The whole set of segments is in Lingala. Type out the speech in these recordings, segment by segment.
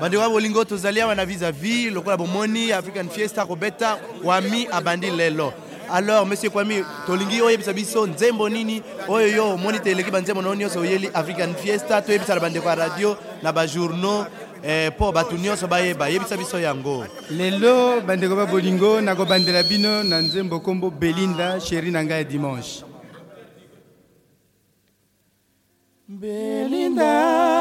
bandeko ya bolingo tozali awa na vis-à-vis lokola bomoni african fiesta kobeta kwami abandi lelo alors monsieur kwami tolingi oyebisa biso nzembo nini oyo yo omoni te eleki banzembo na yo nyonso oyeli african fiesta toyebisa na bandeko ya radio na bajournaux mpo eh, bato nyonso bayeba yebisa biso yango lelo bandeko ba bolingo nakobandela bino na nzembo nkombo belinda sheri na ngai ya dimanche belinda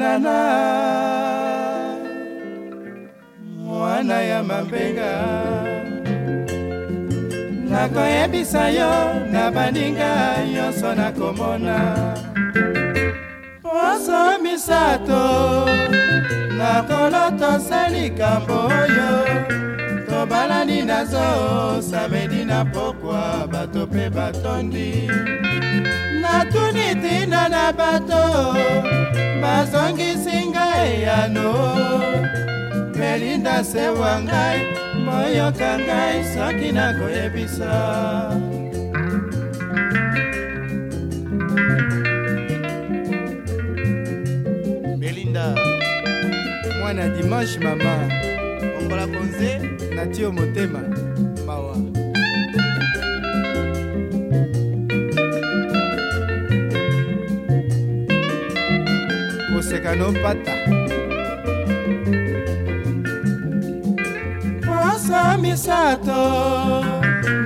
banana mwana ya mambenga nakoyebisa yo na baninga nyonso nakomona poso misato nakolo tosa likambo oyo tobalani na zo samedi na pokwa bato mpe batondi natuni te tina na bato bazongisi ngai yano melinda sewa ngai moyoka ngai soki nakoyebisa melinda mwana dimanche mama ongola konze natio motema mpaka nompata poso misato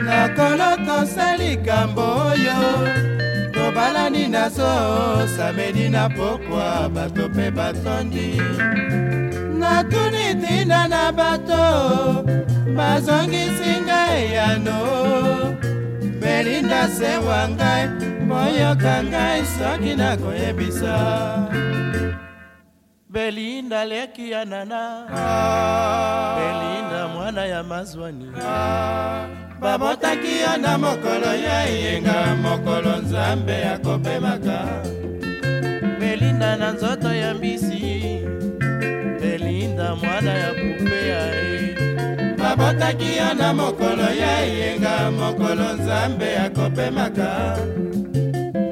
nakolo tosa likambo oyo tobalani nazo samedi na pokwa bato mpe batondi natuni ntina na bato bazongisi ngai yano belinda sewa ngai boyoka ngai soki nakoyebisa belinda leki ya nana belinda mwana ya mazwani babotaki yo na mokolo ya yenga mokolo nzambe akopemaka belinda na nzoto ya mbisi belinda mwana ya pupe ya ye babotaki yo na mokolo ya yenga mokolo nzambe akopemaka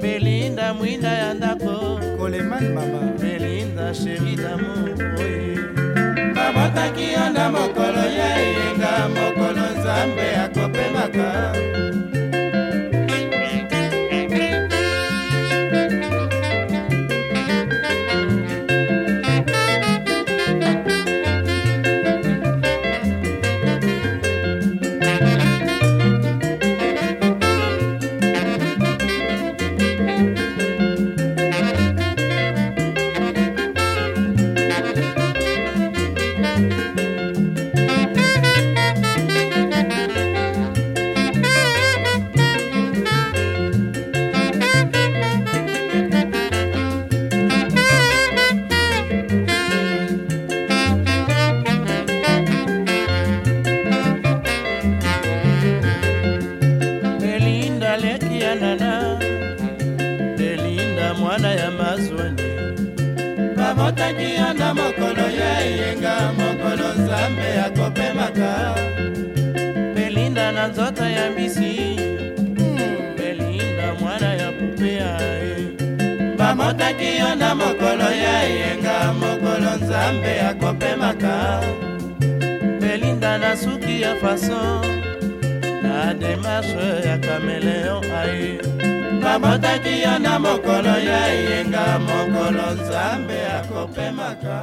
belinda mwinda ya ndako kolemani mama chérie d'amour babotaki yo na moko motaki yanda mokolo ya eyenga mokolo nzambe akopemaka belinda na nzoto ya mbisi hmm, belinda mwana ya pupe ya ye bamotaki yo na mokolo ya eyenga mokolo nzambe akopemaka belinda na suki ya fason na demarshe ya kameleon aye abotaki yo na mokolo ya eyenga mokolo nzambe akopemaka